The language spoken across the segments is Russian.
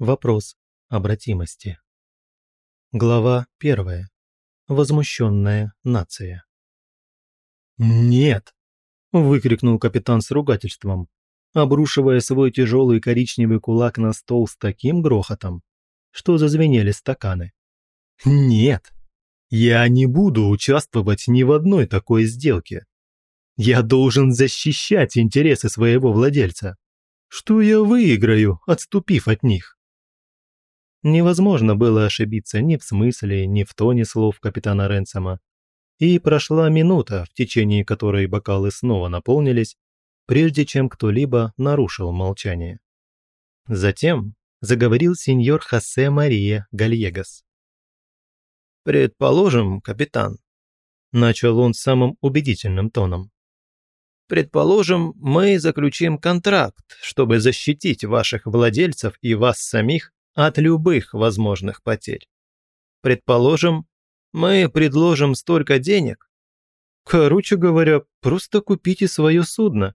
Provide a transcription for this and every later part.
Вопрос обратимости. Глава первая. Возмущенная нация. «Нет!» – выкрикнул капитан с ругательством, обрушивая свой тяжелый коричневый кулак на стол с таким грохотом, что зазвенели стаканы. «Нет! Я не буду участвовать ни в одной такой сделке. Я должен защищать интересы своего владельца. Что я выиграю, отступив от них?» Невозможно было ошибиться ни в смысле, ни в тоне слов капитана Ренсома. И прошла минута, в течение которой бокалы снова наполнились, прежде чем кто-либо нарушил молчание. Затем заговорил сеньор Хосе Мария Гальегас. «Предположим, капитан», – начал он самым убедительным тоном. «Предположим, мы заключим контракт, чтобы защитить ваших владельцев и вас самих от любых возможных потерь. Предположим, мы предложим столько денег. Короче говоря, просто купите свое судно,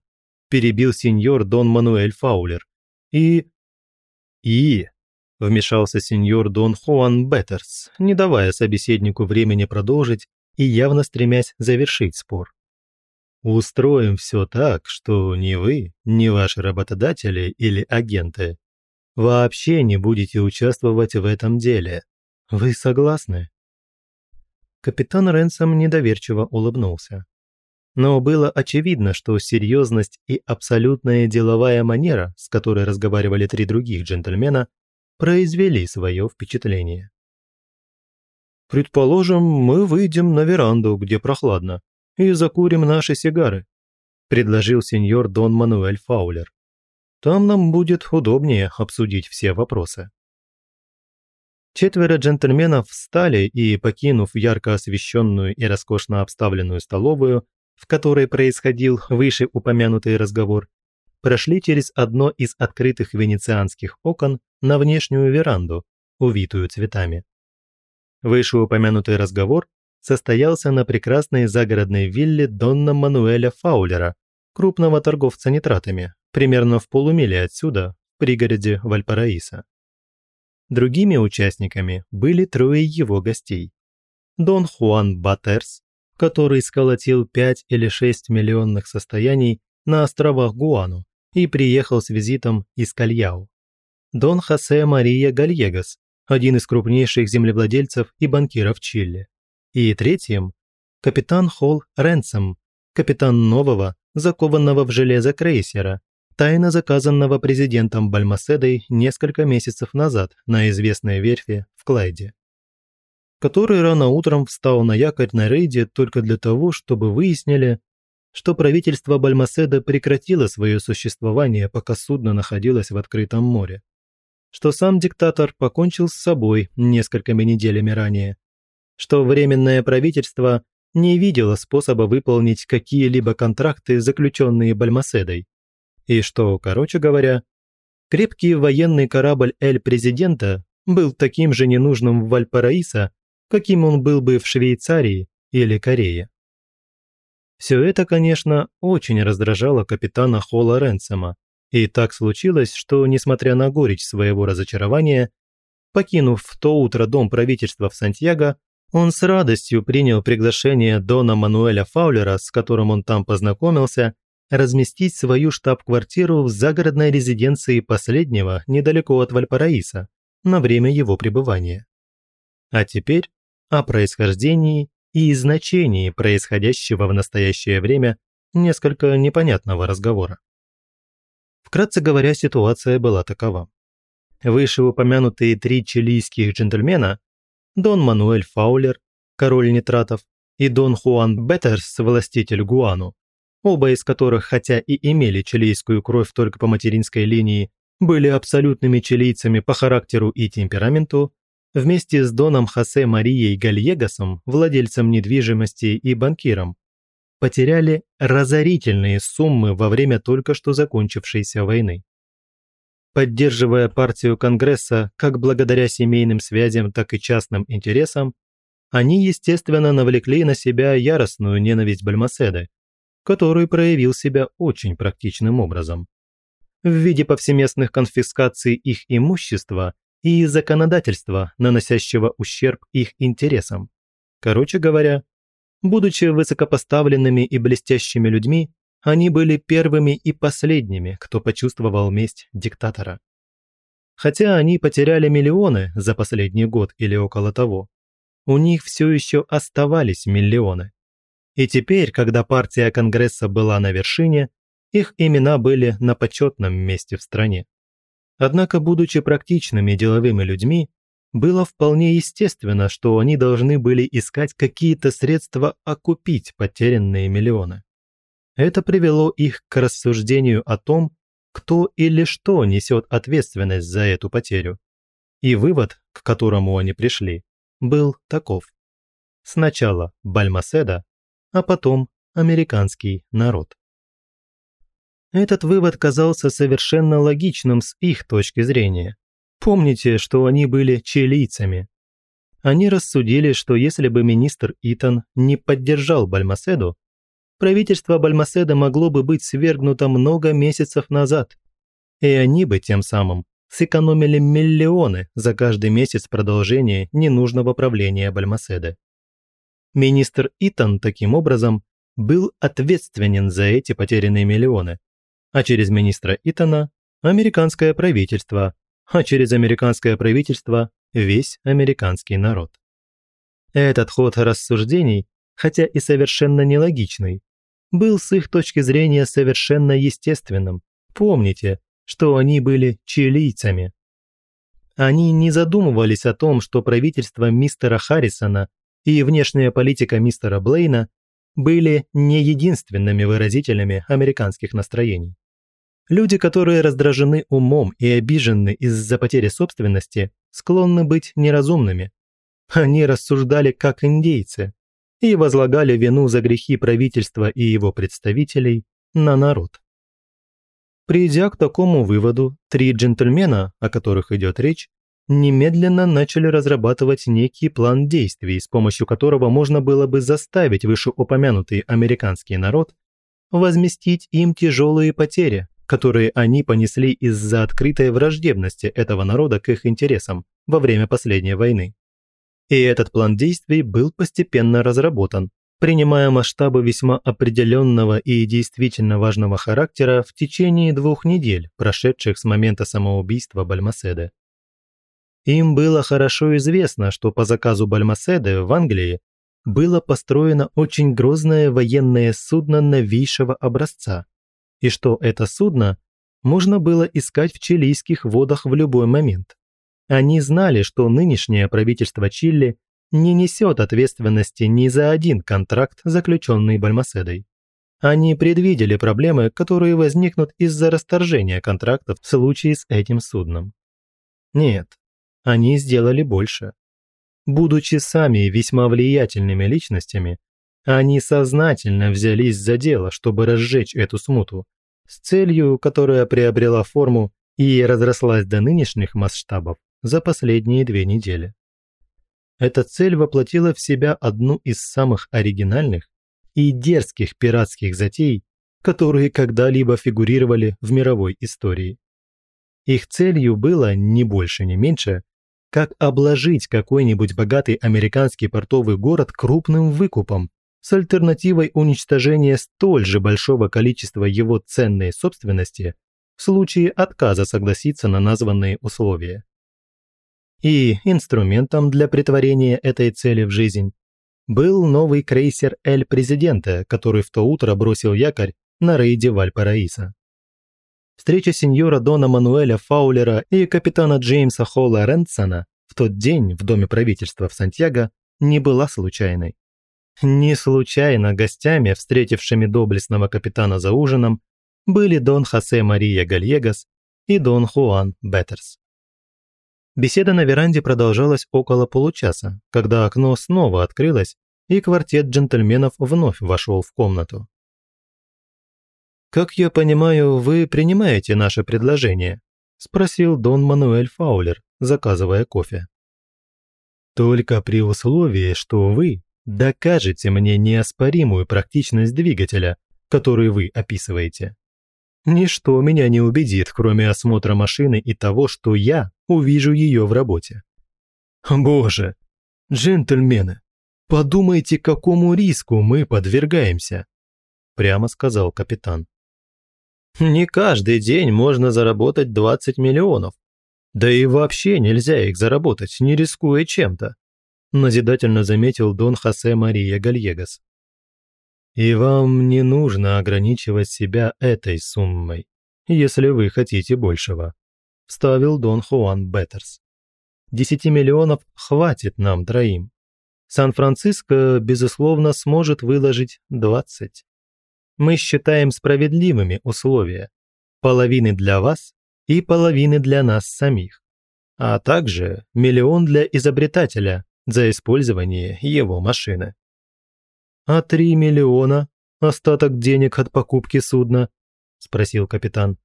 перебил сеньор Дон Мануэль Фаулер. «И...» «И...» – вмешался сеньор Дон Хуан Беттерс, не давая собеседнику времени продолжить и явно стремясь завершить спор. «Устроим все так, что ни вы, ни ваши работодатели или агенты вообще не будете участвовать в этом деле. Вы согласны?» Капитан Ренсом недоверчиво улыбнулся но было очевидно, что серьезность и абсолютная деловая манера, с которой разговаривали три других джентльмена, произвели свое впечатление. «Предположим, мы выйдем на веранду, где прохладно, и закурим наши сигары», предложил сеньор Дон Мануэль Фаулер. «Там нам будет удобнее обсудить все вопросы». Четверо джентльменов встали и, покинув ярко освещенную и роскошно обставленную столовую, в которой происходил вышеупомянутый разговор, прошли через одно из открытых венецианских окон на внешнюю веранду, увитую цветами. Вышеупомянутый разговор состоялся на прекрасной загородной вилле Донна Мануэля Фаулера, крупного торговца нитратами, примерно в полумиле отсюда, в пригороде Вальпараиса. Другими участниками были трое его гостей. Дон Хуан Батерс, который сколотил 5 или 6 миллионных состояний на островах Гуану и приехал с визитом из Кальяу. Дон Хосе Мария Гальегас, один из крупнейших землевладельцев и банкиров Чили. И третьим – капитан Холл Ренсом, капитан нового, закованного в железо крейсера, тайно заказанного президентом Бальмаседой несколько месяцев назад на известной верфи в Клайде который рано утром встал на якорь на рейде только для того, чтобы выяснили, что правительство Бальмаседа прекратило свое существование, пока судно находилось в открытом море. Что сам диктатор покончил с собой несколькими неделями ранее. Что Временное правительство не видело способа выполнить какие-либо контракты, заключенные Бальмаседой. И что, короче говоря, крепкий военный корабль «Эль-Президента» был таким же ненужным в Вальпараисо, каким он был бы в Швейцарии или Корее. Все это, конечно, очень раздражало капитана Холла Ренсома, и так случилось, что, несмотря на горечь своего разочарования, покинув в то утро дом правительства в Сантьяго, он с радостью принял приглашение Дона Мануэля Фаулера, с которым он там познакомился, разместить свою штаб-квартиру в загородной резиденции последнего недалеко от Вальпараиса на время его пребывания. А теперь о происхождении и значении происходящего в настоящее время несколько непонятного разговора. Вкратце говоря, ситуация была такова. Вышеупомянутые три чилийских джентльмена Дон Мануэль Фаулер, король нитратов, и Дон Хуан Беттерс, властитель Гуану, оба из которых, хотя и имели чилийскую кровь только по материнской линии, были абсолютными чилийцами по характеру и темпераменту, вместе с Доном Хосе Марией Гальегасом, владельцем недвижимости и банкиром, потеряли разорительные суммы во время только что закончившейся войны. Поддерживая партию Конгресса как благодаря семейным связям, так и частным интересам, они, естественно, навлекли на себя яростную ненависть Бальмаседы, который проявил себя очень практичным образом. в виде повсеместных конфискаций их имущества и законодательства, наносящего ущерб их интересам. Короче говоря, будучи высокопоставленными и блестящими людьми, они были первыми и последними, кто почувствовал месть диктатора. Хотя они потеряли миллионы за последний год или около того, у них все еще оставались миллионы. И теперь, когда партия Конгресса была на вершине, их имена были на почетном месте в стране. Однако, будучи практичными деловыми людьми, было вполне естественно, что они должны были искать какие-то средства окупить потерянные миллионы. Это привело их к рассуждению о том, кто или что несет ответственность за эту потерю. И вывод, к которому они пришли, был таков. Сначала Бальмаседа, а потом американский народ. Этот вывод казался совершенно логичным с их точки зрения. Помните, что они были чилийцами. Они рассудили, что если бы министр Итан не поддержал Бальмаседу, правительство Бальмаседа могло бы быть свергнуто много месяцев назад, и они бы тем самым сэкономили миллионы за каждый месяц продолжения ненужного правления Бальмаседа. Министр Итан, таким образом, был ответственен за эти потерянные миллионы, а через министра Итана – американское правительство, а через американское правительство – весь американский народ. Этот ход рассуждений, хотя и совершенно нелогичный, был с их точки зрения совершенно естественным. Помните, что они были чилийцами. Они не задумывались о том, что правительство мистера Харрисона и внешняя политика мистера Блейна были не единственными выразителями американских настроений. Люди, которые раздражены умом и обижены из-за потери собственности, склонны быть неразумными. Они рассуждали как индейцы и возлагали вину за грехи правительства и его представителей на народ. Придя к такому выводу, три джентльмена, о которых идет речь, немедленно начали разрабатывать некий план действий, с помощью которого можно было бы заставить вышеупомянутый американский народ возместить им тяжелые потери, которые они понесли из-за открытой враждебности этого народа к их интересам во время последней войны. И этот план действий был постепенно разработан, принимая масштабы весьма определенного и действительно важного характера в течение двух недель, прошедших с момента самоубийства Бальмаседа. Им было хорошо известно, что по заказу Бальмаседы в Англии было построено очень грозное военное судно новейшего образца, и что это судно можно было искать в чилийских водах в любой момент. Они знали, что нынешнее правительство Чили не несет ответственности ни за один контракт, заключенный Бальмаседой. Они предвидели проблемы, которые возникнут из-за расторжения контрактов в случае с этим судном. Нет, они сделали больше. Будучи сами весьма влиятельными личностями, они сознательно взялись за дело, чтобы разжечь эту смуту, с целью, которая приобрела форму и разрослась до нынешних масштабов за последние две недели. Эта цель воплотила в себя одну из самых оригинальных и дерзких пиратских затей, которые когда-либо фигурировали в мировой истории. Их целью было не больше, не меньше как обложить какой-нибудь богатый американский портовый город крупным выкупом с альтернативой уничтожения столь же большого количества его ценной собственности в случае отказа согласиться на названные условия. И инструментом для притворения этой цели в жизнь был новый крейсер «Эль Президента», который в то утро бросил якорь на рейде Вальпараиса. Встреча сеньора Дона Мануэля Фаулера и капитана Джеймса Холла Рентсона в тот день в Доме правительства в Сантьяго не была случайной. Не случайно гостями, встретившими доблестного капитана за ужином, были Дон Хосе Мария Гальегас и Дон Хуан Беттерс. Беседа на веранде продолжалась около получаса, когда окно снова открылось, и квартет джентльменов вновь вошел в комнату. «Как я понимаю, вы принимаете наше предложение?» – спросил Дон Мануэль Фаулер, заказывая кофе. «Только при условии, что вы докажете мне неоспоримую практичность двигателя, который вы описываете. Ничто меня не убедит, кроме осмотра машины и того, что я увижу ее в работе. Боже, джентльмены, подумайте, какому риску мы подвергаемся, прямо сказал капитан. Не каждый день можно заработать 20 миллионов. Да и вообще нельзя их заработать, не рискуя чем-то, назидательно заметил Дон Хосе Мария Гальегас. И вам не нужно ограничивать себя этой суммой, если вы хотите большего», – вставил Дон Хуан Беттерс. «Десяти миллионов хватит нам троим. Сан-Франциско, безусловно, сможет выложить двадцать. Мы считаем справедливыми условия. Половины для вас и половины для нас самих. А также миллион для изобретателя за использование его машины а три миллиона – остаток денег от покупки судна?» – спросил капитан.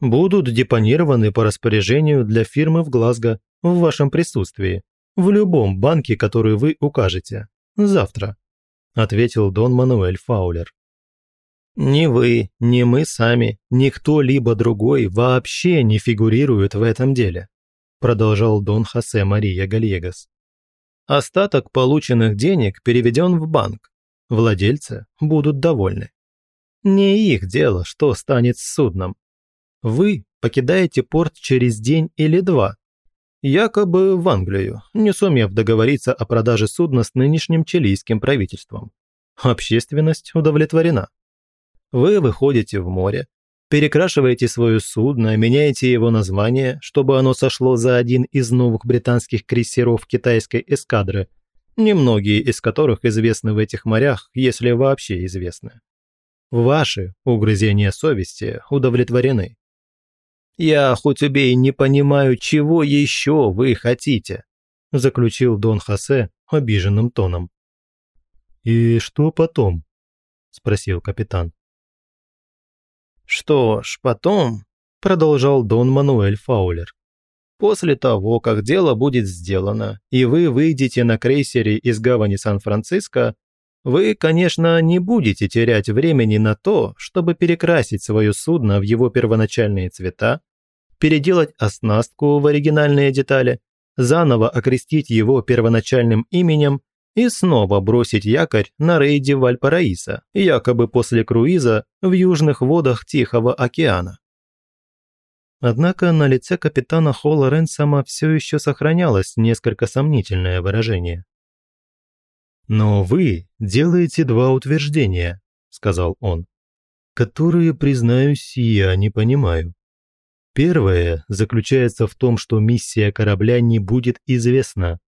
«Будут депонированы по распоряжению для фирмы в Глазго в вашем присутствии, в любом банке, который вы укажете. Завтра», – ответил Дон Мануэль Фаулер. «Ни вы, ни мы сами, ни кто-либо другой вообще не фигурирует в этом деле», продолжал Дон Хосе Мария Гальегас. Остаток полученных денег переведен в банк. Владельцы будут довольны. Не их дело, что станет с судном. Вы покидаете порт через день или два, якобы в Англию, не сумев договориться о продаже судна с нынешним чилийским правительством. Общественность удовлетворена. Вы выходите в море, перекрашиваете свое судно, меняете его название, чтобы оно сошло за один из новых британских крейсеров китайской эскадры, немногие из которых известны в этих морях, если вообще известны. Ваши угрызения совести удовлетворены. «Я, хоть убей, не понимаю, чего еще вы хотите», заключил Дон Хосе обиженным тоном. «И что потом?» – спросил капитан. «Что ж, потом», – продолжал Дон Мануэль Фаулер, «после того, как дело будет сделано, и вы выйдете на крейсере из гавани Сан-Франциско, вы, конечно, не будете терять времени на то, чтобы перекрасить свое судно в его первоначальные цвета, переделать оснастку в оригинальные детали, заново окрестить его первоначальным именем и снова бросить якорь на рейде Вальпараиса, якобы после круиза в южных водах Тихого океана. Однако на лице капитана Холла Ренсома все еще сохранялось несколько сомнительное выражение. «Но вы делаете два утверждения», – сказал он, – «которые, признаюсь, я не понимаю. Первое заключается в том, что миссия корабля не будет известна,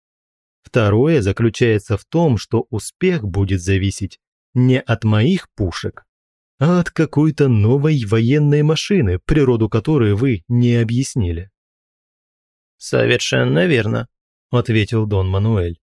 Второе заключается в том, что успех будет зависеть не от моих пушек, а от какой-то новой военной машины, природу которой вы не объяснили. «Совершенно верно», – ответил Дон Мануэль.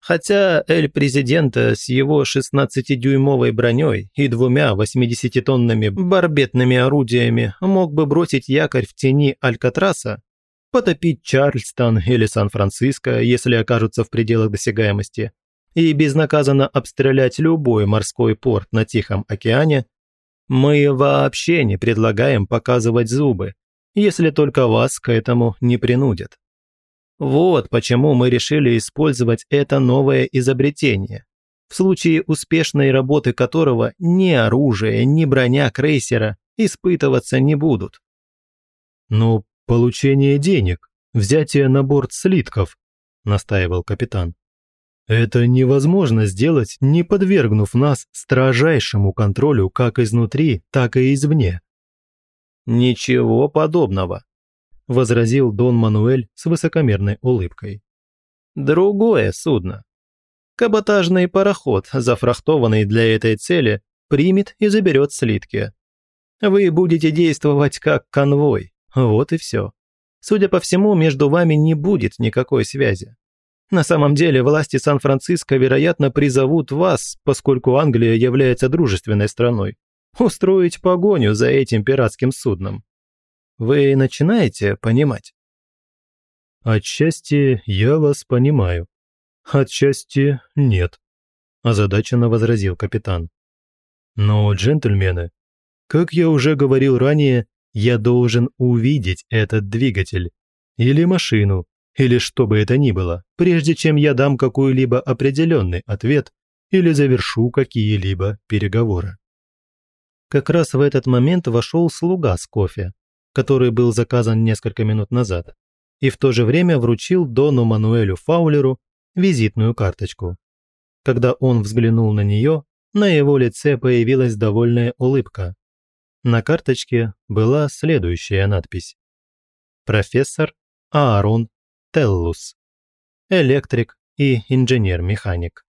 Хотя Эль-Президента с его 16-дюймовой броней и двумя 80-тонными барбетными орудиями мог бы бросить якорь в тени Алькатраса, потопить Чарльстон или Сан-Франциско, если окажутся в пределах досягаемости, и безнаказанно обстрелять любой морской порт на Тихом океане, мы вообще не предлагаем показывать зубы, если только вас к этому не принудят. Вот почему мы решили использовать это новое изобретение, в случае успешной работы которого ни оружие, ни броня крейсера испытываться не будут. «Ну, «Получение денег, взятие на борт слитков», – настаивал капитан. «Это невозможно сделать, не подвергнув нас строжайшему контролю как изнутри, так и извне». «Ничего подобного», – возразил Дон Мануэль с высокомерной улыбкой. «Другое судно. Каботажный пароход, зафрахтованный для этой цели, примет и заберет слитки. Вы будете действовать как конвой, вот и все. Судя по всему, между вами не будет никакой связи. На самом деле, власти Сан-Франциско, вероятно, призовут вас, поскольку Англия является дружественной страной, устроить погоню за этим пиратским судном. Вы начинаете понимать? Отчасти я вас понимаю. Отчасти нет, озадаченно возразил капитан. Но, джентльмены, Как я уже говорил ранее, я должен увидеть этот двигатель. Или машину, или что бы это ни было, прежде чем я дам какой-либо определенный ответ или завершу какие-либо переговоры. Как раз в этот момент вошел слуга с кофе, который был заказан несколько минут назад, и в то же время вручил Дону Мануэлю Фаулеру визитную карточку. Когда он взглянул на нее, на его лице появилась довольная улыбка. На карточке была следующая надпись. «Профессор Аарон Теллус. Электрик и инженер-механик».